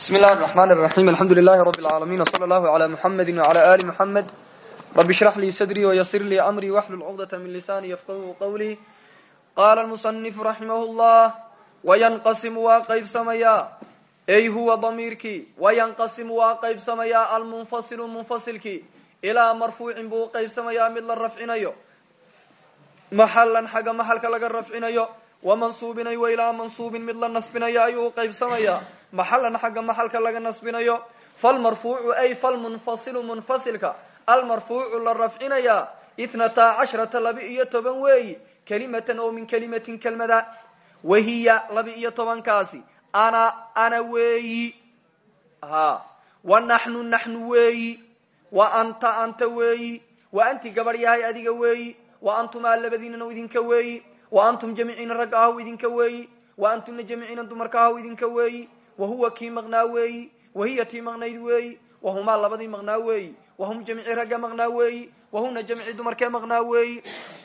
bismi illahi raxmaan raxiim alxamdu lilaahi rabbi alcaalamiin wsala allahu cala muxamedi wcala aali muxamed rabi ishrax lii sadrii wayasir lii amrii waxlul cuqdata min lisaanii yafqahu qowlii qaala almusanifu raximahu llah wayanqasimu waa qaybsamayaa ey huwa damiirkii wayanqasimu waa qaybsamayaa almunfasilu munfasilkii ilaa marfuucin buu uqaybsamayaa mid la rafcinayo maxalan xagga maxalka laga rafcinayo wamansuubin aywa ilaa mansuubin mid la nasbinayo ayuu uqaybsamayaa maxalan xagga maxalka laga nasbinayo. Falmarfuucu ay falmunfasilu munfasilka. Almarfuucu la rafcinayaa ithnata cashrata laba iyo toban weeyi kelimatan oo min kelimatin kelmada. Wahiya laba iyo tobankaasi. Ana ana weeyi. Ha wa naxnu naxnu weeyi. Wa anta anta weeyi. Wa anti gabadh yahay adiga weeyi. Wa antumaa labadiinana idinka weeyi. Wa antum jamiciina rag ahaw idinka weeyi. Wa antuna jamiciina dumarka ahaw idinka weeyi wahuwa kii maqnaa weeyi wahiya tii maqnayd weeyi wahumaa labadii maqnaa weeyi wahum jamci ragga maqnaa weeyi wahuna jamci dumarkee maqnaa weeyi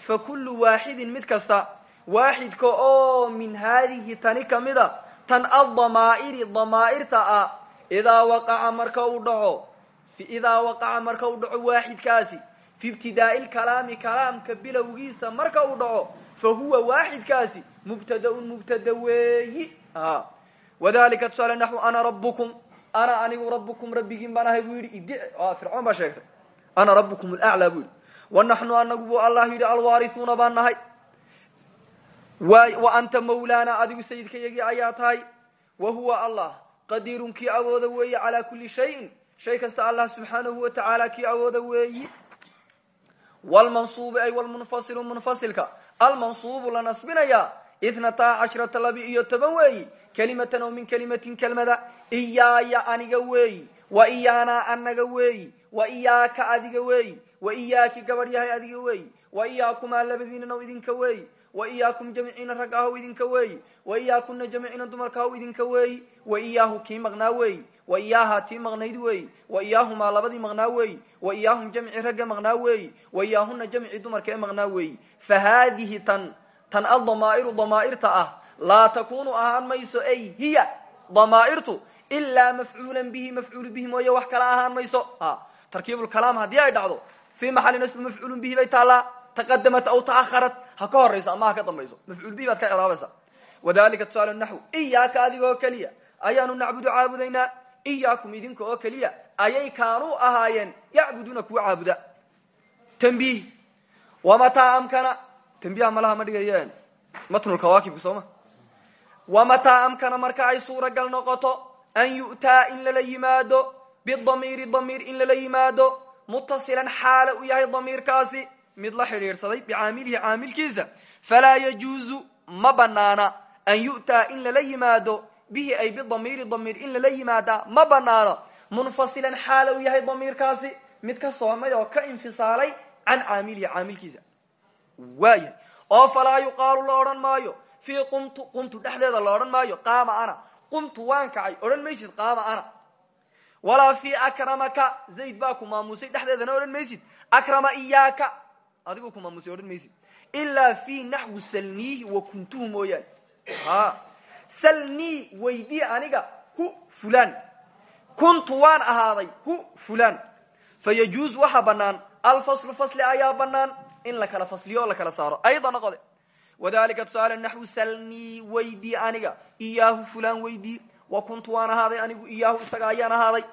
fa kullu waaxidin mid kasta waaxidka oo min haadihi tani kamida tan adamaa'iri damaa'irta ah idaa waqaca marka uu dhaco idaa waqaca marka uu dhaco waaxidkaasi fi ibtidaai lkalaami kalaamka bilowgiisa marka uu dhaco fa huwa waaxidkaasi mubtadaun mubtada weeyi wadalika tusaale naxu ana rabukum ana anigu rabukum rabbigiin baan ahay buu yidhi fircoon baa sheegtay ana rabukum laclaa buu yidhi wanaxnu anagu buu allah yidhi alwaarisuuna baan nahay wa anta mawlaana adigu sayidkayagii ayaa tahay wa huwa allah qadiirun kii awooda weeyi calaa kuli shayin shay kasta allah subxaanahu wa tacaala kii awooda weeyi wlmansuubu ay wlmunfasilu munfasilka almansuubu la nasbinayaa ithnata cashrata laba iyo toban weeyi kelimatan oo min kelimatin kelmada iyaaya aniga weeyi wa iyaanaa anaga weeyi wa iyaaka adiga weeyi wa iyaaki gabadh yahay adiga weeyi wa iyaakumaa labadiinana idinka weeyi wa iyaakum jamciina rag ahaw idinka weeyi wa iyaakuna jamciina dumarka ahaw idinka weeyi wa iyaahu kii maqnaa weeyi wa iyaahaa tii maqnayd weeyi wa iyaahumaa labadii maqnaa weeyi wa iyaahum jamci ragga maqnaa weeyi wa iyaahuna jamci dumarka ee maqnaa weeyi fa haadihi tan tan adamaa'iru damaa'irta ah laa takunu ahaan mayso ay hiya damaa'irtu ilaa mafcuulan bihi mafcuulu bihi mooye wax kala ahaan mayso. Tarkiibulkalaam haddii ay dhacdo fii maxali nasbi mafcuulun bihi bay taallaa taqadamat aw ta'aharat ha ka horayso ama ha ka dambayso mafcuul bihi baad ka cilaabaysa wadalika tusaale naxw iyaaka adigoo keliya ayaanu nacbudu caabudaynaa idinka oo keliya ayay kaanuu ahaayeen yacbuduuna kuwa caabuda. Tanbiih wamataa amkana tanbiiha malaha ma dhigayeen matnulkawaakibka sooma. Wamataa amkana marka ay suuragal noqoto an yu'taa in lala yimaado bidamiiri damiir in lala yimaado mutasilan xaala u yahay damiirkaasi mid la xidhiidhsaday bicaamilihi caamilkiisa falaa yajuuzu ma banaana an yu'taa in lala yimaado bihi ay bidamiiri damiir in lala yimaadaa ma banaano munfasilan xaala u yahay damiirkaasi mid ka soomay oo ka infisaalay can caamilihi caamilkiisa waayahay. Oo falaa yuqaalu la odhan maayo fii qumtu qumtu dhexdeeda la maayo qaama ana. Qumtu waan kacay odhan maysid qaama ana. Walaa fii akramaka zayd baa ku maamusay dhexdeedana odhan maysid. Akrama iyaaka adigu ku maamusay odhan maysid. Ilaa fii naxwi salniihi wa kuntuhu mooyaane. Salnii weydii aniga hu fulan kuntu waan ahaaday hu fulan fa yajuuz waxa banaan alfaslu fasli ayaa banaan in la kala fasliyo o la kala saaro. Ayda noqode wadalika tusaale naxwu salnii weydii aniga iyaahu fulan weydii wa kuntu waan ahaaday anigu iyaahu isaga ayaan ahaaday.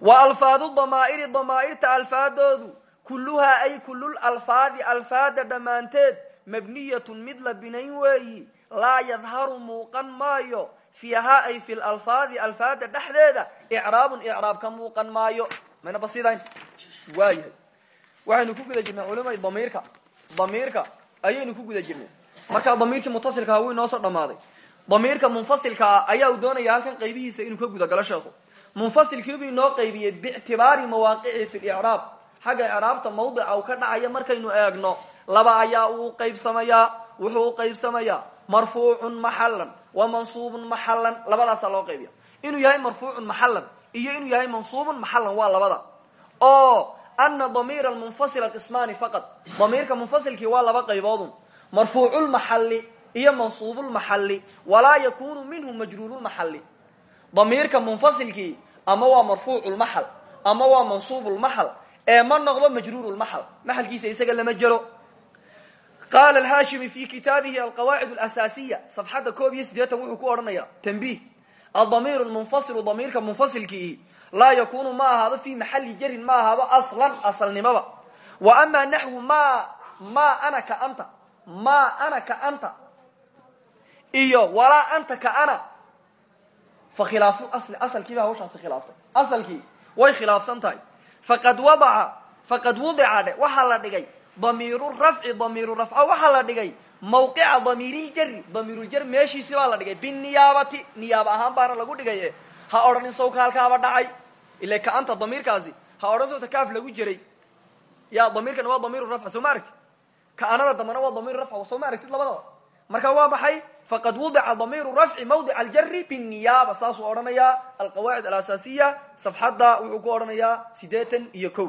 Wa alfaadu damaa'iri damaa'irta alfaadoodu kulluhaa ay kullul alfaadi alfaada dhammaanteed mabniyatun mid la binayn weeyi laa yadharu muuqan maayo fiihaa ay fi lalfaadi alfaada dhexdeeda icraabun icraab ka muuqan maayo. Mayna basidayn waayahay waxaynu ku guda jirnay culimay damiirka. Damiirka ayaynu ku guda jirnay. Markaa damiirkii mutasilka ah wuu inoo soo dhamaaday damiirka munfasilka ah ayaa uu doonaya halkan qaybihiisa inuu ka guda galo sheekhu. Munfasilkiibuu inoo qaybiyey biictibaari mawaaqici fi licraab xagga icraabta mawdica uu ka dhacaya markaynu eegno laba ayaa uu qaybsamayaa wuxuu u qaybsamayaa marfuucun maxalan wa mansuubun maxalan labadaasaa loo qaybiya inuu yahay marfuucun maxalan iyo inuu yahay mansuubun maxalan waa labada. Oo ana damiir almunfasila qismaani faqad damiirka munfasilkii waa laba qayboodun marfuuculmaxali iyo mansuubulmaxali walaa yakunu minhu majruurulmaxali damiirka munfasilkii ama waa marfuuculmaxal ama waa mansuubulmaxal ee ma noqdo majruurulmaxal maxalkiisa isaga lama jelo qaala alhaashimi fi kitaabihi alqawaacid alasaasiya safxadda koob iyo siddeetan wuxuu ku odhanaya tanbiih aldamiir lmunfasilu damiirka munfasilkiihi laa yakunu ma ahaado fi maxali jarin ma ahaado aslan asalnimaba. Wa amaa naxwu ma ma ana ka anta ma ana ka anta iyo walaa anta ka ana. Fa khilaafu asli asalkiiba hawshaasi khilaaftay. Asalkii way khilaafsan tahay. Faqad wadaca faqad wudica dhe waxaa la dhigay damiiru rafci damiiru rafca waxaa la dhigay mawqica damiiriljari damiiruljar meeshiisi baa la dhigay. Biniyaabati niyaaba ahaan baana lagu dhigay ha odhanin sawka halkaaba dhacay ila ka anta damiirkaasi ha odhan sawta kaaf lagu jiray ya damiirkana waa damiiru rafca soo ma aragtid ka anada dambana waa damiiru rafca soo ma aragtid labadaba marka waa maxay faqad wudica damiiru rafci mawdic aljari biniyaaba saasuu odhanayaa alqawaacid alasaasiya safxadda wuxuu ku odhanayaa siddeetan iyo ko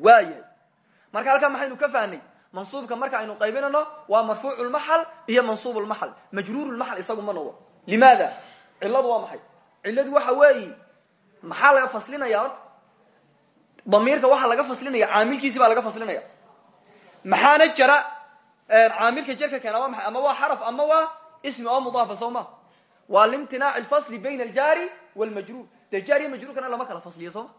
waayahay marka halkaa maxaynu ka fahnay mansuubka marka aynu qaybinayno waa marfuucu lmaxal iyo mansuub lmaxal majruur lmaxal isagu ma noqdo limaada ciladu waa maxay ciladu waxa weeyi maxaa laga faslinaya horta? Damiirka waxaa laga faslinaya caamilkiisi baa laga faslinaya. Maxaana jara caamilka jerka keena waa maay ama waa xaraf ama waa ismi oo mudaafa soo ma? Waa limtinaac lfasli bayna aljaari wlmajruur dee jaar iyo majruurkana lama kala fasliyo sooma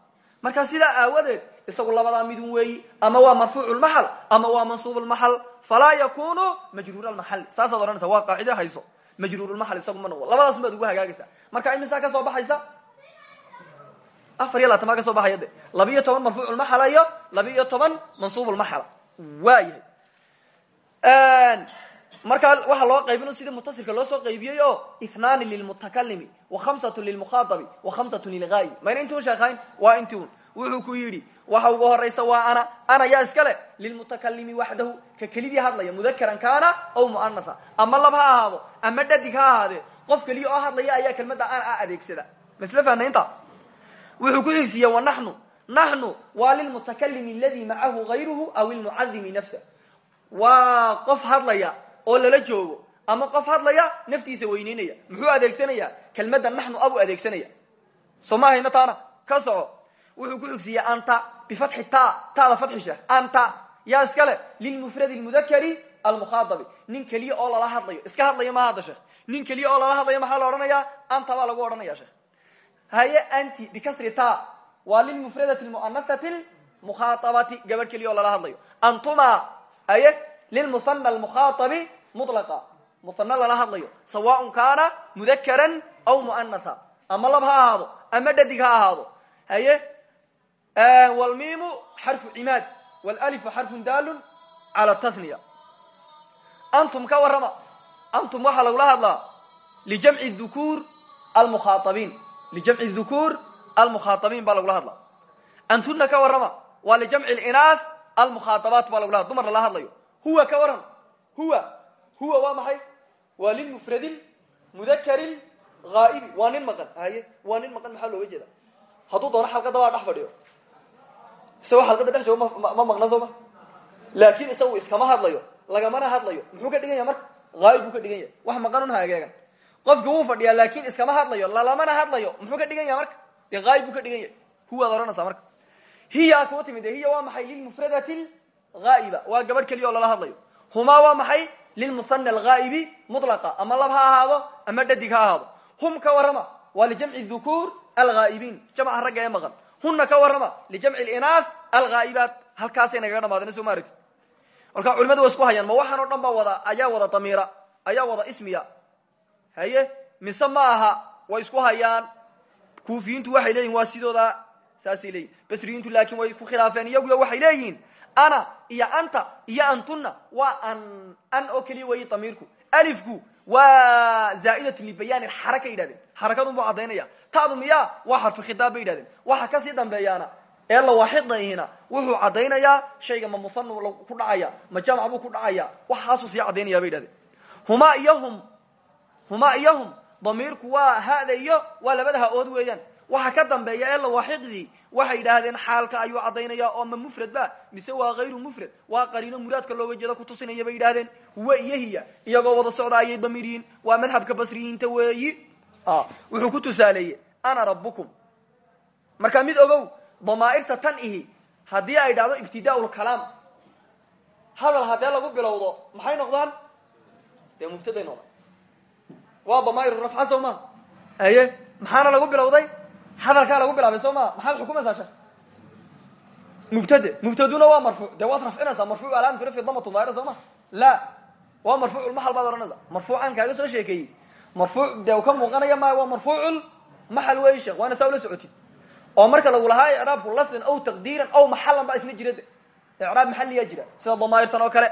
markaa sidaa aawadeed isagu labadaa midun weeyi ama waa marfuucu lmaxal ama waa mansuub lmaxal falaa yakunu majruur lmaxal saasaad odhanaysa waa qaacide hayso. Majruurulmaxal isagu ma noqdo labadaas baad ugu hagaagaysa marka imisaa ka soo baxaysa afar iyo labaatan baa ka soo baxaya de laba iyo toban marfuuculmaxala iyo laba iyo toban mansuubulmaxala waayahay markaa waxaa loo qaybin sidii mutasilka loo soo qaybiyey oo ithnaani lilmutakalimi wa khamsatu lilmukhaaabi wa khamsatu lilgaayi mayna inti un sheekayn waa inti un wuxuu ku yidhi waxa ugu horaysa waa ana ana yaa iskale lilmutakalimi waxdahu ka kelidii hadlaya mudakaran kaana aw muanatha ama lab ha ahaado ama dhadig ha ahaadee qof keliya oo hadlaya ayaa kelmadda ana a adeegsada. Masle fahna inta wuxuu ku xigsiiye wa naxnu waa lilmutakalimi aladi macahu gayruhu aw ilmucadimi nafsa. Waa qof hadlaya oo lala joogo ama qof hadlaya naftiisa weyneynaya. Muxuu adeegsanayaa kelmadda naxnu abu adeegsanaya. Soo taana? Ka wuxuu ku xigsiiyey anta bifatxi ta tada fatxi sheekh anta yaa iskale lilmufradi lmudakari almukhaadabi nin keliya oo lala hadlayo. Iska hadlayo ma hadda nin keliya oo lala hadlayo maxaa la odhanaya anta baa lagu odhanaya sheekh haye anti bikasri ta waa lilmufradati lmu'anasati lmukhaaabati gabadh keliya oo lala hadlayo. Antuma haye lilmuhana almukhaaabi mulaqa muhana lala hadlayo. Sawaaun kaana mudakaran aw mu'anatha ama lab ha ahaado ama dhadig ha ahaado. Haye wlmimu xarfu cimaad wlalifu xarfun daalun cala tahniya antum ka warrama antum waxaa lagula hadlaa lijamci dhukuur almukhaabiin lijamci dhukuur almukhaaabiin baa lagula hadlaa antuna ka warrama waa lijamci linaah almukhaabaat baa lagula hadla dumar lala hadlayo huwa ka waran huwa huwa waa maxay waa lilmufradi mudakari haa'ibi waa nin maqan haye waa nin maqan maxaa looga jeeda hadduu doono xalqada waa dhex fadhiyo isagoo xalqada dhex joogo ma ma maqna soo ma laakin isagu iskama hadlayo lagamana hadlayo muxuu ka dhigan yahay marka haayib buu ka dhigan yahay wax maqanun haageegan qofki wuu fadhiyaa laakin iskama hadlayo lalamana hadlayo muxuu ka dhigan marka? Dee haayib buu ka dhigan yahay. Huwaad odhanaysaa marka. Hiya kuu timid hiya waa maxay lilmufradati haa'iba waa gabadh keliya oo lala hadlayo. Humaa waa maxay lilmuhana alghaa'ibi mutlaqa? Ama lab ha ama dhadig ha hum ka warrama waa lijamci dhukuur alghaa'ibiin jamca ragga ee maqan. Huna ka warrama lijamci linaah alghaa'ibaat. Halkaasay nagaga dhamaadeen soo ma aragti marka culimadu isku hayaan ma waxaan o dhan wada ayaa wada damiira ayaa wada ismiya haye mise ma aha way isku hayaan. Kuufiyiintu waxay leeyihiin waa sidooda saasay leeyihiin basriyiintu laakin way ku khilaafeen iyaguyo waxay leeyihiin ana iyo anta iyo antuna waa an an oo keliya weyi damiirku. Alifku waa zaa'idatun libayaan xaraka yidhahdeen. Xarakadun buu caddaynaya. Ta'du miya waa xarfu khitaab bay yidhahdeen. Waxa ka sii dambeeyaana ee lawaaxidayhina wuxuu caddaynayaa shayga ma muhana ku dhacaya ma jamc ku dhacaya waxaasuu sii caddaynaya bay yidhahdeen. Huma iyo huma iyo hum damiirku waa hada iyo waa labada ha-ood weeyaan. Waxa ka dambeeya ee lawaaxiqdii waxay yidhaahdeen xaalka ayuu caddaynaya oo ma mufrad ba? Mise waa hayru mufrad? Waa qariino muraadka looga jeedo kutusinaya bay yidhahdeen huwa iyo hiya iyagoo wada socda ayay damiir waa madhabka basriyiinta weeyi. Wuxuu ku tusaaleeyey ana rabukum marka mid ogow damaa'irta tan ihi haddii ay dhacdo ibtidaa lkalaam hadal haddee lagu bilowdo maxay noqdaan? Dee mubtaday noqdaan waa damaa'ir rafca soo ma? Aye maxaana lagu bilowday? Hadalkaa lagu bilaabay soo ma? Xukumaysaa shek mubtade mubtaduna waa marfuuc dee waad rafcinaysaa? Marfuuc alaamatu rafci damatu daahira soo ma? La waa marfuuculmaxal baad odhanaysa marfuucan kaaga soo sheekeeyey. Marfuuc dee ka muuqanaya maayo waa marfuucul maxal wey sheekh waana saa oo marka lagu lahaa icraabku lafdan aw taqdiiran aw maxalan baa isna jira de icraab maxaliyaa jira. Sida damaa'irtan oo kale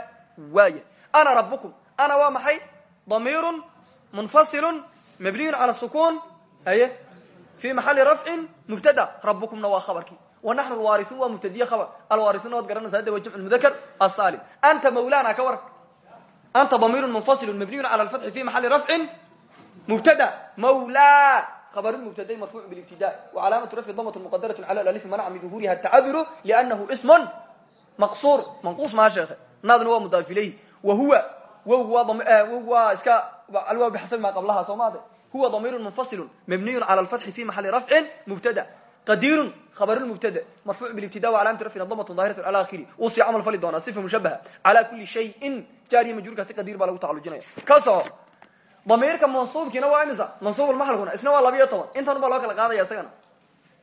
waaya ana rabukum ana waa maxay? Damiirun munfasilun mabniyun cala sukun aye fi maxali rafcin mubtada rabukumna waa khabarkii wa naxnu alwaariuun waa mubtadiye khabar alwaariuuna waad garanaysa hadda waa jamcu mudakar asalim anta mawlana ka waran anta damiirun munfasilun mabniyun cala alfatxi fi maxali rafcin mubtada mawla خبر المبتدا مرفوع بالابتداء وعلامة رفع ضمة مقدرة على الألف منع من ظهورها التعذر لأنه اسم مقصور منقوص مع شيخ ناظر هو مضاف إليه وهو وهو ضم... alwa bxasab ma qablaha soo maade? Huwa damiir munfasilu mabniyu cala lfatxi fi maxali rafcin mubtada. Qadirun khabr mubtada. Marfuuc blibtida calaamati rafcin damt dahirat al airi uu sii camal fali doonaa sifa mushabaha ala kuli shayin jaariya majruurkaasi qadiir baa lagu tacalujinaya. Ka soco damiirka mansuubkiina waa imisa? Mansuub lmaxalkuna isna waa labiiyo toban. Intan baa loo kala qaadaya isagana.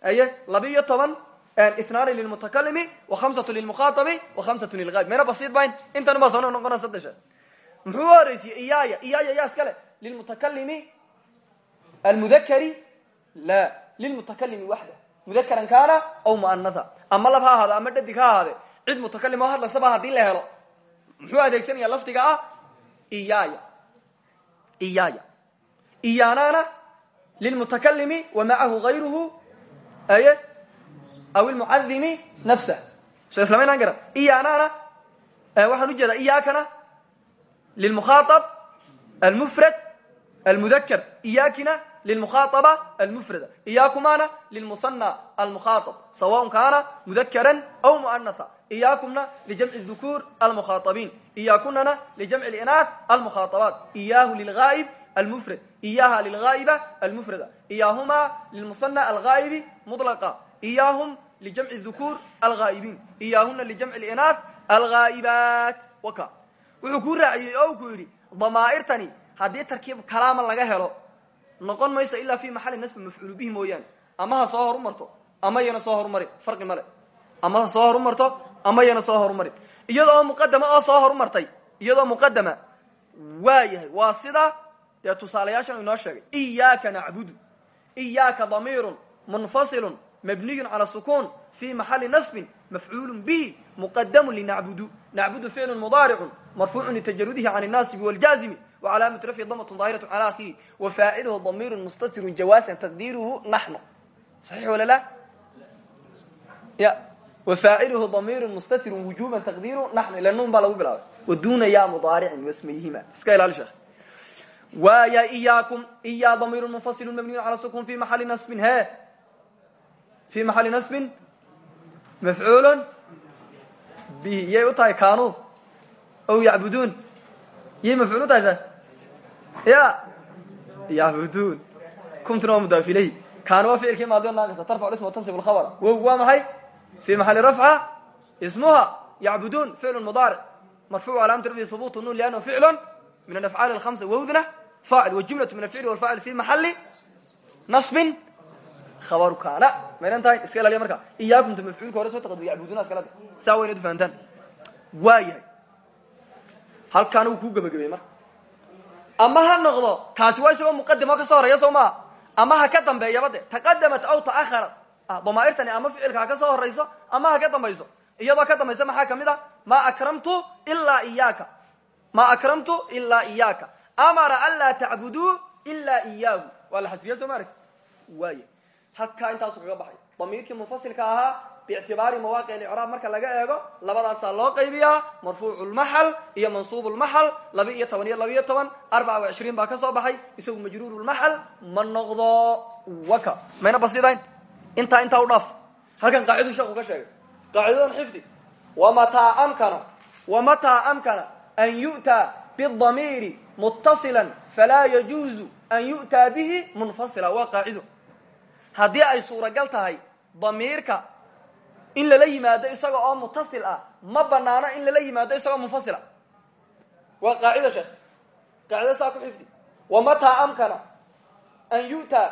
Aye labiiyo toban itnaani lilmutakalimi wa hamsatu lilmukhatabi wa hamsatu lilgayb mayna basiid bayn intan baa soo noqonaa saddesha muxuu horeysiyey iyaaya. Iyaaya yaa iska le lilmutakalimi almudakari la. Lilmutakalimi waxda mudakaran kaana aw muanatha ama lab ha ahaade ama dhadig ha ahaade. Cid mutakalim oo hadlasaba haddii la helo. Muxuu adeegsanaya lafdiga ah? Iyaaya. Iyaaya. Iyaanana lilmutakalimi wa macahu gayruhu aye aw ilmucadimi nafsah so islamaynaan garan. Iyaanana waxaan u jeedaa iyaakana lilmukhaaab almufrad almudakar iyaakina lilmukhaaaba almufrada iyaakumana lilmusanى almukhaaab sawaء kaana mudakaran aw muanatha iyaakumna lijamci dukuur almukhaaطabiin iyaakunana lijamci linaat almukhaaطabaat iyaahu lilgaa'ib almufrad iyaha lilgaa'iba almufrada iyaahuma lilmusanى algaa'ibi muطlaqa iyaahum lijamci dukuur algaa'ibiin iyaahuna lijamci linaat algaa'ibaat waka wuxuu kuu raaciyey oo ku yidhi damaa'irtani haddii tarkiib kalaama laga helo noqon mayso ilaa fi maxali nasbi mafcuulu bihi mooyaane. Ama ha soo horumarto ama yana soo horumarin farqi male ama ha soo horumarto ama yana soo horumarin iyadoo muqadama oo soo horumartay iyadoo muqadama waa yahay waa sida dee inoo sheegay iyaaka nacbudu iyaaka damiirun munfasilun mabniyun cala sukuun fi maxali nasbin mafcuulu bihi muqadamu linacbudu nacbudu. Ficlu mudaaricu marfuucu litajarudihi can الnaasibi wاljaazimi وcalaamaة rafci damaة ظaahiraة calى akhiri wafaaciluhu damiir mustatir jawaasan taqdiiruhu naxnu صaxiix wala la ya wafaaciluhu damiir mustatir wujuba taqdiiruhu naxnu ila nun baa lagu bilaabay waduna ya mudaaricin wasmayhima iska ilaali sheekh waya iyaakum iya damiir munfasilu mabniyu calى sukun fi maxali nasbin he fi maxali nasbin mafcuul bihi yay u tahay kanu aw yacbuduun yay mafcuul u tahay sa ya yacbuduun kumtuna waa mudaaf ilayh kaana waa ficilkii maadi naaqisa tarfac isma tansib lkhabr wow waa maxay fi maxali rafca ismuha yacbuduun ficlu mudaaric marfuuc calaamatu rafci hubuut nun liannahu ficlu min alafcaali alhamsa wowdna faacil wajumlatu min alficli walfaacil fi maxali nasbin habaru kaana maynan tahay iska ilaaliya marka iyaakumta mafcuulka hore soo taqadum yacbuduuna iskala saa waynaad ufahantaan waa yahay halkaana wuu kuu gebagabey marka ama ha noqdo kaasi waa isagoo muqadimo ka soo horreeya soo maa ama ha ka dambeeyaba de? Taqadamat aw ta'aharat damaairtani ama ficilka ha ka soo horayso ama ha ka dambayso. Iyadoo ka dambaysa maxaa ka mid a ma akramtu ilaa iyaaka ma akramtu ilaa iyaaka amara an laa tacbuduu ilaa iyaahu waa la xasbiya soo ma aragti waaya halkaa intaasu kaga baxay. Damiirkii munfasilka ahaa biictibaari mawaaqic icraab. Marka laga eego labadaasaa loo qaybiyaa marfuucu lmaxal iyo mansuub lmaxal laba iyo toban iyo laba iyo toban arbaca wa cishriin baa ka soo baxay isagu majruur lmaxal ma noqdo waka. Mayna basidayn intaa intaa u dhaaf. Halkan qaacidu sheeku ka sheegay. Qaacidadan xifdi. Wamataa amkana wamataa amkana an yu'taa bidamiiri mutasila falaa yajuuzu an yu'taa bihi munfasila. Waa qaacido ay suuragal tahay damiirka in lala yimaado isaga oo mutasil ah ma banaano in lala yimaado isagoo munfasila. Waa qaacida sheekh. Qaacida saa ku xifdi. Wamataa amkana an yu'taa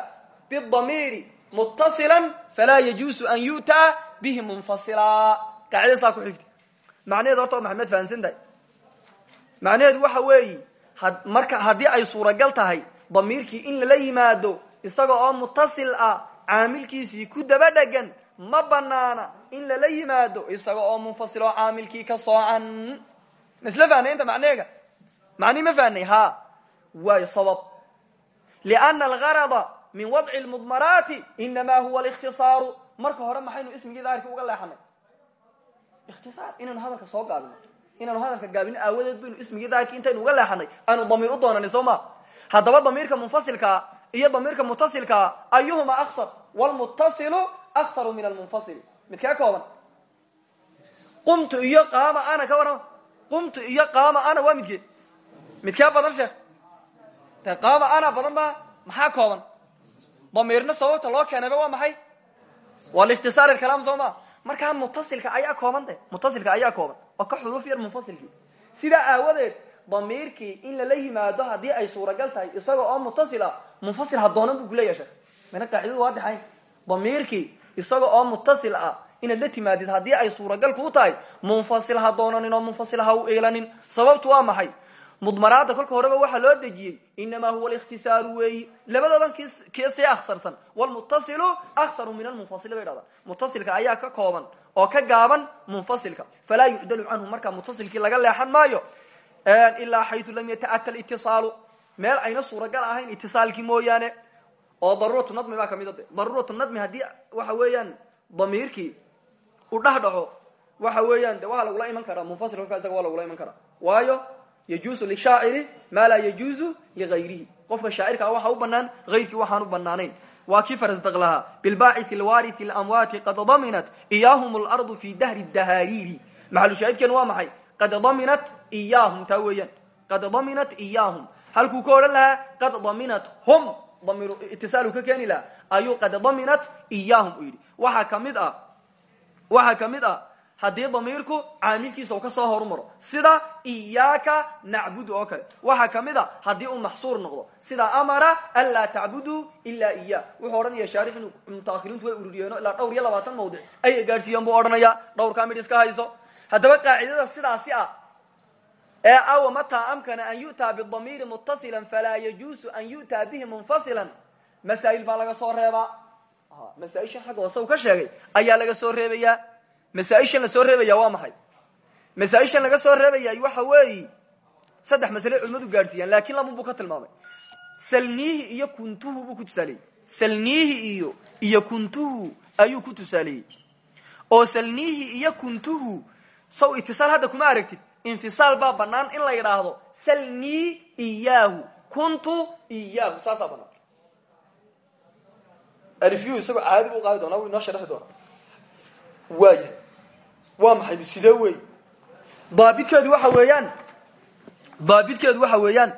bidamiiri mutasila falaa yajuusu an yu'taa bihi munfasila. Qaacida saa xifdi. Macnaheed horta maxamed fahansan tahay macnaheedu waxa weeyi marka haddii ay suuragal tahay damiirkii in lala yimaado isaga oo mutasil ah caamilkiisii ku daba dhegan ma banaana in lala yimaado isaga oo munfasil oo caamilkii ka soocan. Masla fahnay inta macneega? Macnihi ma fahnay ha waayo sabab. Liana algarada min wadci lmudmaraati inama huwa alikhtisaaru. Marka hore maxaynu ismigii daahirka uga leexanay? Ikhtisaar inaanu hadalka soo gaabino inaanu hadalka gaabino aawadeed baynu ismigii daahirka intaynu uga leexanay. Aanu damiir u doonanay soo ma? Haddaba damiirka munfasilkaa iyo damiirka mutasilkaa ayuhuma aksar wlmutasilu akharu min almunfasili midkee kooban qumtu iyo qaama ana ka warrama qumtu iyo qaama ana waa midkee midkee badan sheekh de qaama ana badan ba maxaa kooban damiirna sababta loo keenayba waa maxay waa likhtisaar ilkalaam soo ma markaa mutasilka ayaa kooban de mutasilka ayaa kooban oo ka xuruuf yar munfasilkii sidaa aawadeed damiirkii in lala yimaado haddii ay suuragal tahay isaga oo mutasil ah munfasil hadoonan bu kuleeyaha sheekh mana qaacidadu waadixayn damiirkii isaga oo mutasil ah inaad la timaadid haddii ay suuragal kuu tahay munfasil ha doonanin oo munfasil ha u eelanin. Sababtu waa maxay? Mudmaraadda kolka horeba waxaa loo dejiyey inamaa huwa alikhtisaaru weeyi labadoodan kii sii aksarsan wlmutasilu akharu min almunfasili bay dhahdaan mutasilka ayaa ka kooban oo ka gaaban munfasilka. Falaa yucdalu canhu markaa mutasilkii laga leexan maayo ilaa xayu lam yataata litisaalu meel ayna suuragal ahayn itisaalkii mooyaane oo daruuratu nadmi baa ka mid a de daruuratu nadmi haddii waxa weeyaan damiirkii u dhex dhaco waxa weeyaan de waa lagula iman karaa. Munfasil kolkaa isaga waa lagula iman karaa. Waayo yajuusu lishaaciri maa laa yajuuzu ligayrihi qofka shaacirkaa waxa u banaan ayrkii waxaan u banaanayn waa kii farasdaq lahaa. Bilbaacii lwaarithi lamwaati qad daminat iyaahum lardu fi dahri dahaariiri maxalushaahidkeenu waa maxay? Qad daminat iyaahum taa weeyaan. Qad daminat iyaahum halkuu ka odhan lahaa qad daminat hum damir itisaalu ka keeni lahaa ayuu qad daminat iyaahum u yidhi. Waxaa ka mid ah waxaa ka mid ah haddii damiirku caamilkiisa uu ka soo horumaro sida iyaaka nacbudu oo kale. Waxaa ka mid a haddii uu maxsuur noqdo sida amara an laa tacbuduu ilaa iya wuxuu odhanaya shaarix inu mutaahiriintu way ururiyeeno ilaa dhowr iyo labaatan mawdic. Ayay gaadhsiiyeen ah ee awa mataa amkana an yu'taa bidamiiri mutasila falaa yajuusu an yu'taa bihi munfasila masaa'il baa laga soo reebaa masaaisha xagga hoose uu ka sheegay ayaa laga soo reebayaa masaaishan la soo reebaya waa maxay? Masaaishan laga soo reebaya waxa weeyi saddex masale culimadu gaadhsiiyaan laakiin lamun buu ka tilmaamay. Salniihi iyo kuntuhu buu ku tusaaleeyey. Salniihi iyo iyo kuntuhu ayuu ku tusaaleeyey. Oo salniihi iyo kuntuhu saw itisaal hadda kuma aragtid infisaal baa banaan in la yidhaahdo salnii iyaahu kuntu iyaahu saasaa banaan alifyu isagoo caadi bu qaadi doonaa wu inoo sharxi doonaa. Waayahay waa maxay? Sidee wey daabidkeedu waxa weeyaan daabidkeedu waxa weeyaan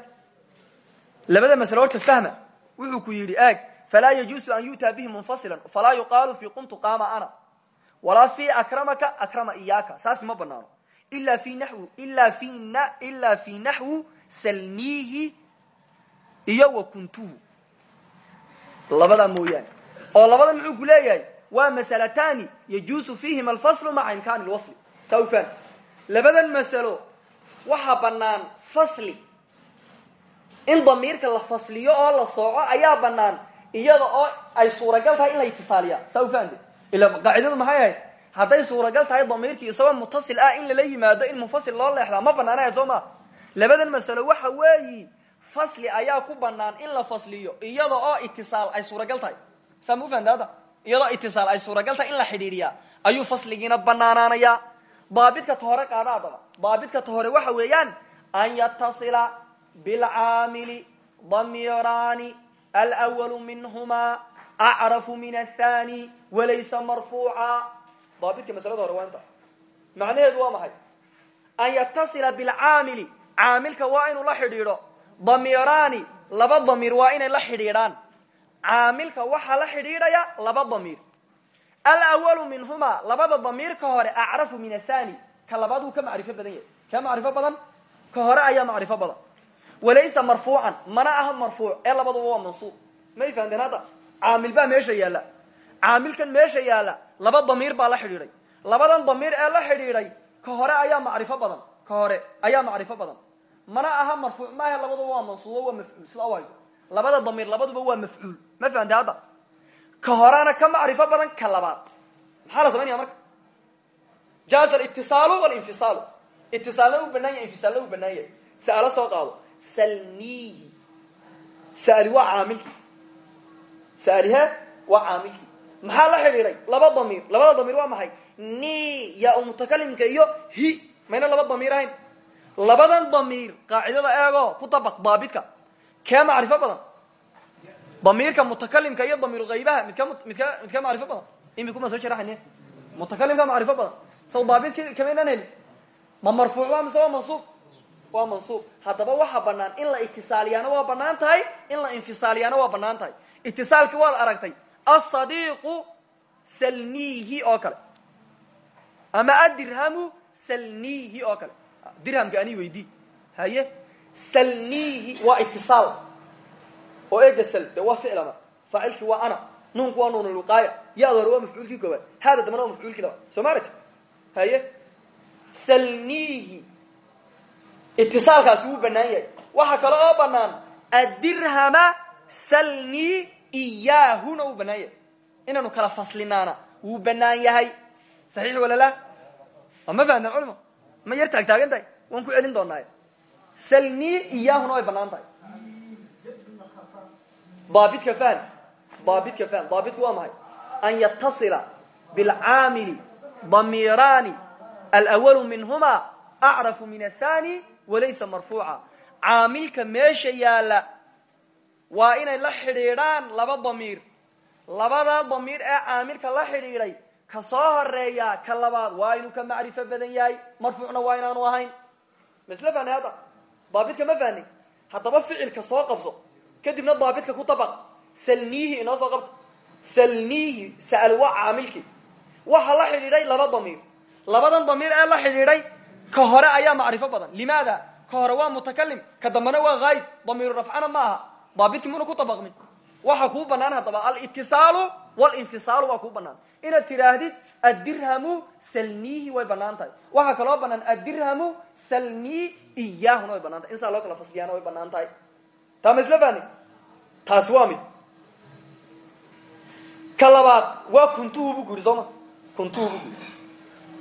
labada masle horta fahma. Wuxuu ku yidhi eeg falaa yajuusu an yu'taa bihi munfasila falaa yuqaalu fi qumtu qaama ana walaa fi akramaka akrama iyaaka. Saasi ma banaano ila fi naxwu ila fi na ila fi naxwu salniihi iyo wa kuntuhu labadaa mooyaane oo labadan muxuu ku leeyahay waa masalatani yajuusu fiihima alfaslu maca imkaani lwasli sawfan labadan masalo waxaa banaan fasli in damiirka la fasliyo oo la sooco ayaa banaan iyada oo ay suuragal tahay in la itisaaliya sawfande ila qaacidadu maxay ahayd hadday suuragal tahay damiirkii isagoo mutasil ah in lala yimaado in munfasil loo leexdaa ma banaanaya soo ma labadan masalo waxa weeyi fasli ayaa ku banaan in la fasliyo iyada oo itisaal ay suuragal tahay. Saa ma iyadoo itisaal ay suuragal tahay in la xidhiidhiyaa ayuu fasligiina banaanaanaya daabidka ta hore qaada adaba daabidka ta waxa weeyaan an yatasila bilcaamili damirani alwalu minhuma acrafu min athani walaysa marfuuca daabidka masalada hore waa inta macnaheedu waa maxay? An yatasila bilcaamili. Caamilka waa inuu la xidhiidho. Damirani laba damiir waa inay la xidhiidhaan. Caamilka waxaa la xidhiidhaya laba damiir. Alwalu minhuma labada damiirka hore acrafu min athani ka labaad wuu ka macrifo badan yahay. Ka macrifo badan? Ka hore ayaa macrifo badan. Walaysa marfuucan mana aha marfuuc ee labaduba waa mansuub. May fahamteen hadda? Caamil baa meesha yaalla. Caamilkan meesha yaalla laba damiir baa la xidhiidhay. Labadan damiir ee la xidhiidhay ka hore ayaa macrifo badan ka hore ayaa macrifo badan. Mana aha marfuuc maaha labaduba waa mansuubo waa mafcuul sida hayso labada damiir labaduba waa mafcuul. Ma fahamte hadda? Ka horena ka macrifo badan ka labaad. Maxaa la samaynaya marka? Jaz alitisaalu walinfisaalu itisaalna u banaan yahay infisaalna u banaan soo qaado. Salnihi. Sa'ali waa caamilki. Sa'alihe waa caamilki maxaa la xidhiidhay? Laba damiir. Labada damiir waa maxay? Ni yaa u mutakalimka iyo hi. Mayna laba damiir ahayn. Labadan damiir qaacidada eego ku dabaq daabidka kee macrifo badan? Damiirka mutakalimka iyo damiiru haybaha midka midka midka macrifo badan? Imikuma soo sharaxayne mutakalimka macrifo badan. Saw daabidki kamaynaan helin ma marfuuc waa mise waa waa mansuub. Haddaba waxa banaan in la itisaaliyaana waa bannaan tahay in la infisaaliyaana waa bannaan tahay. Itisaalki waad aragtay asadiiqu salnihi oo kale. Ama adirhamu salnihi oo kale. Dirhamka ani weydii haye? Salnihi waa itisaal oo ega sal de waa ficlama faacilkii waa ana. Nuunku waa nuun lwiqaaya ya-da hore waa mafcuulkii koobaad haada dambana waa mafcuulkii labaad. Soo ma aragti haye? Salnihi. Itisaalkaasi wuu banaan yahay. Waxaa kale oo banaan adirhama salni iyaahuna wuu banaan yahay inaanu kala faslinaana. Wuu banaan yahay saxiix wala la? Ma fahamteen culimo? Ma yar taag taagan tahay? Waan ku celin doonaaye salni iyaahuna way bannaan tahay. Daabidka fahm daabidka fahm daabidku waa maxay? An yatasila bilcaamili damiiraani. Alwalu minhuma acrafu min athani walaysa marfuuca. Caamilka meesha yaalla waa inay la xidhiidhaan laba damiir. Labada damiir ee caamilka la xidhiidhay ka soo horreeya ka labaad waa inuu ka macrifo badan yahay. Marfuucna waa inaanu ahayn. Masle fahni hadda? Daabidka ma fahni haddaba ficilka soo qabso kadibna daabidka ku dabaq salnihi inoo soo qabto. Salnihi sa'al waa caamilkii waxa la xidhiidhay laba damiir. Labadan damiir ee la xidhiidhay ka hore ayaa macrifo badan. Limaada? Ka hore waa mutakalim ka dambena waa haayib damiiru rafcana ma aha daabidkii muna ku dabaqmin waxa kuu banaan haddaba alitisaalu walinfisaalu waa kuu banaan inaad tidhaahdid addirhamu salnihi way bannaan tahay. Waxaa kaloo banaan addirhamu salni iyaahuna way bannaan tahay. In saa loo kala fasliyaana way bannaan tahay. Taa ma isla fahni taasi waa mid. Ka labaad waa kuntuhu bu guri sooma kuntuhu bu guri.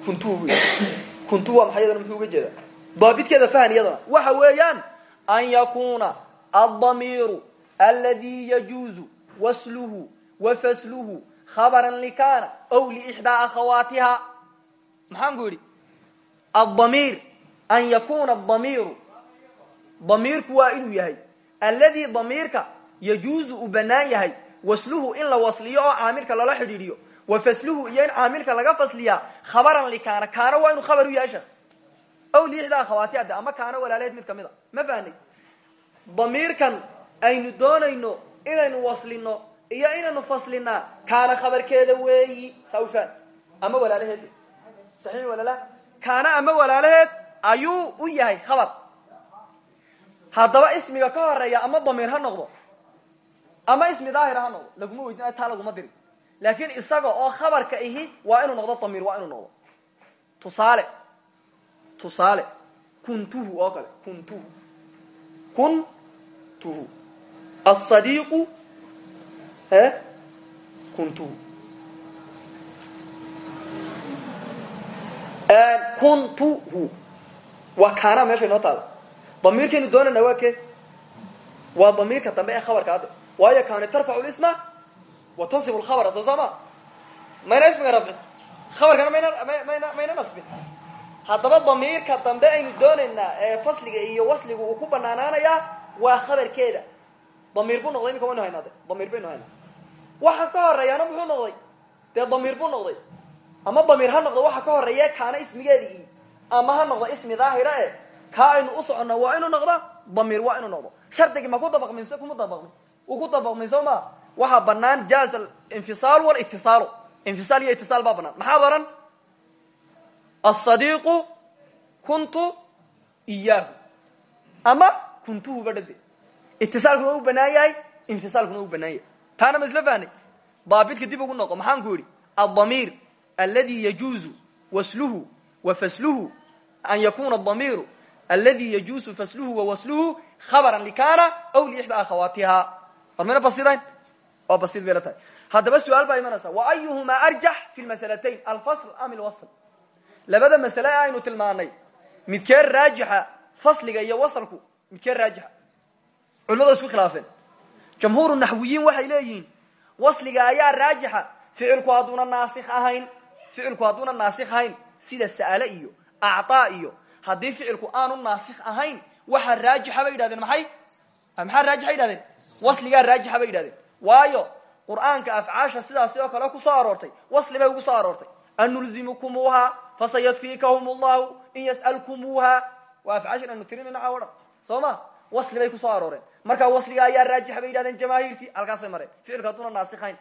Kuntuhu bu kuntu waa maxay yadana muxuu uga jeedaa? Daabidkeeda fahan iyadana. Waxa weeyaan an yakuna aladi yajuuzu wasluhu wa fasluhu khabaran likana aw liixdaa akhawaatiha maxaan ku yidhi aldamiir an yakuna adamiiru damiirku waa inuu yahay alladii damiirka yajuuzu uu banaan yahay wasluhu in la wasliyo oo caamilka lala xidhiidhiyo fasluhu iyo in caamilka laga fasliyaa khabaran likaana kaana waa inuu khabar u akhawaatiha de ama kaana walaalaheed mid ka mid a ma damiirkan aynu doonayno inaynu waslino iyo inaynu faslinaa kaana khabarkeeda weeyi. Sawfan ama walaalaheed. Saxiix walala kaana ama walaalaheed ayuu u yahay khabar. Haddaba ismiga ka horreeya ama damiir ha noqdo ama ismi daahira ha noqdo laguma weydin taa laguma diri. Laakiin isaga oo khabarka ihi waa inuu noqdo damiir waa inuu noqdo. Tusaale tusaale. Kuntuhu oo kale. Kuntuhu kuntuhu asadiiqu e kuntuhu kuntuhu waa kaana meesha inoo taala damiirkaynu doonayna waa ke waa damiirka dambe ee khabarka hadda waayo kaani tarfacu lisma wa tansibu lkhabara soo soo ma mayna ismiga rafcin khabarkana mayna mayna nasbin haddaba damiirka dambe aynu doonaynaa ee fasliga iyo wasliga uu ku banaanaanayaa waa khabarkeeda. Damiir buu noqday imika waynu haynaa de damiir waxa ka horeeyaana muxuu noqday? Dee damiir buu noqday? Ama damiir ha noqdo waxa ka horreeya kaana ismigeedii ama ha noqdo ismi daahira e kaa u soconnaa waa inuu noqdo? Damiir waa inuu noqdo. Shardigii ma ku dabaqmin se kuma dabaqmin. Wuu ku dabaqmin soo ma waxaa banaan jaz infisaal wlitisaal infisaal iyo itisaal baa banaan maxaad asadiiqu kuntu iyaahu ama kuntuhuba dhade itisaalkuna u banaan yahay infisaalkuna u banaan yahay taana ma isla fahnay daabidka dib ugu noqo maxaan ku yidhi? Aldamiir aladi yajuuzu wasluhu wa fasluhu an yakuna damiiru aladi yajuusu fasluhu wa wasluhu khabran likana aw liixda akhawaatiha war mayna basidayn oo basid bay la tahay. Haddaba su'aal baa imanaysa. Wa ayuhumaa arjax fi lmasalatayn alfasl am ilwasl labada masale aynu tilmaanay midkee raajixa fasliga iyo waslku midkee raajixa culimada isku khilaafeen. Jamhuuru naxwiyiin waxay leeyihiin wasliga ayaa raajixa ficilku hadduuna naasikh ahayn ficilku hadduuna naasikh ahayn sida sa'ale iyo actaa iyo haddii ficilku aanu naasikh ahayn waxaa raajixa bay yidhahdeen maxay? Maxaa raajixa yidhahdeen? Wasligaa raajixa bay yidhahdeen. Waayo qur'aanka afcaasha sidaasi oo kale ku soo aroortay wasli bay ugu soo aroortay. An nulzimukumuuha fasayadfikahum allahu in yas'alkumuuha. Waa tirinayna caawadha soo ma wasli bay ku soo arooreen. Markaa wasliga ayaa raajixa bay yidhahdeen jamaahiirtii halkaasay mareen. Ficilku hadduuna naasikhayn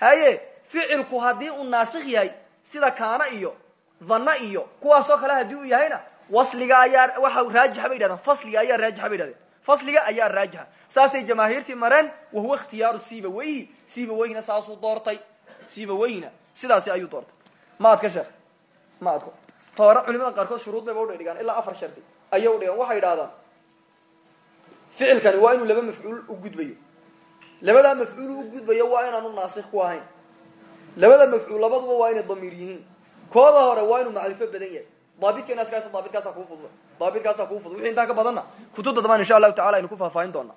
haye ficilku haddii uu naasikh yahay sida kaana iyo dhanna iyo kuwaasoo kale haddii uu yahayna wasliga ayaa waxa raajixa bay fasliga ayaa raajixa bay fasliga ayaa raajixa saasay jamaahiirtii mareen wahuwa ikhtiyaaru sibaweyhi sibaweyhina saasuu doortay. Sibaweyhina sidaasi ayuu doortay. Ma ad ka sheekh? Ma adko toore culimada qaarkood shuruud bayba udhay dhigaan. Ilaa afar shardi ayay udhigaan waxay idhahdaan ficilkani waa inuu laba mafcuul u gudbayo. Labadaa mafcuul u gudbayo waa inaanu naasik ku ahayn. Labada mafcuul labaduba waa inay damiir yihiin. Kooda hore waa inuu macrifo badan yahay. Daabidkeena iskaas daabidkaasa kuu fudud daabidkaasa kuu fudud wixii intaa ka badanna kutubta dambaan insha allahu tacala aynu ku faahfaahin doonaa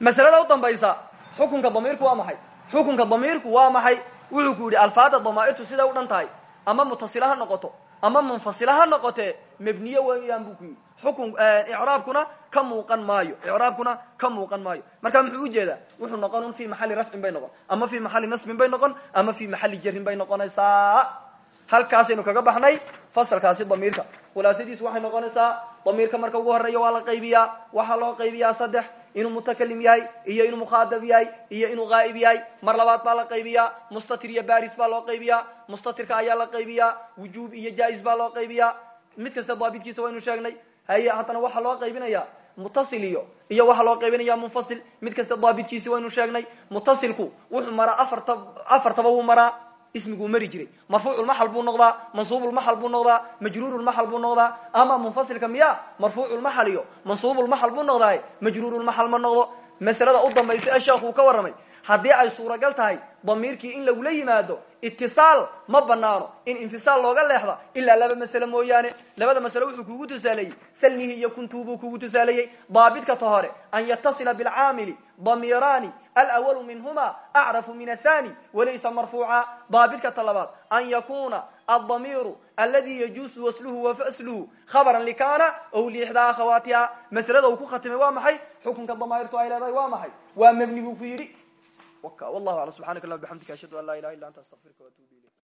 masalada u dambaysa xukunka damiirku waa maxay? Xukunka damiirku waa maxay? Wuxuu ku yidhi alfaada damaairtu siday u dhan tahay. Ama mutasila ha noqoto ama munfasila ha noqotee mebniye weeyaan buu ku yidhi. Xukun icraabkuna ka muuqan maayo. Icraabkuna ka muuqan maayo. Marka muxuu u jeedaa wuxuu noqon un fi maxali rafcin bay noqon. Ama fi maxali nasbin bay noqon ama fi maxali jarin bay noqonaysaa. Halkaasaynu kaga baxnay fasalkaasi damiirka. Khulaasadiisu waxay noqonaysaa damiirka marka ugu horreeya waa la qaybiyaa. Waxaa loo qaybiyaa saddex inuu mutakalim yahay iyo inuu mukhaadab yahay iyo inuu ghaa'ib yahay. Mar labaad baa la qaybiyaa mustatir iyo baris baa loo qaybiyaa mustatirka ayaa la qaybiyaa wujuub iyo jaa-is baa loo qaybiyaa. Mid kasta daabidkiisa waynu sheegnay haye haddana waxaa loo qaybinaya mutasil iyo iyo waxaa loo qaybinaya munfasil. Mid kasta daabidkiisi waynu sheegnay mutasilku wuxuu maraa afarta afartaba wuu maraa ismiguu mari jiray. Marfuuculmaxal buu noqdaa mansuubulmaxal buu noqdaa majruurulmaxal buu noqdaa. Ama munfasilka miya marfuuculmaxal iyo mansuubulmaxal buu noqdaaye majruurulmaxal ma noqdo. Masalada u dambaysa ee sheekhu uu ka warramay haddii ay suuragal tahay damiirkii in lagula yimaado itisaal ma banaano in infisaal looga leexda ilaa laba masale mooyaane. Labada masale wuxuu kugu tusaaleeyey salnihi iyo kuntuu buu kugu tusaaleeyey daabidka ta hore an yatasila bilcaamili damiiraani alwalu minhuma acrafu min athani walaysa marfuuca. Daabidka ta labaad an yakuna aldamiiru aladi yajuusu wasluhu wa fasluhu khabran likana ow liixdaa akhawaatiha masalada uu ku khatimay waa maxay? Xukunka damaa'irtu ay leedahay waa maxay? Waa mebni buu ku yidhi wallahu aclam subxanak allah bxamdika ashhadu an laa ilaha illa anta astaqfirka watubu ilayk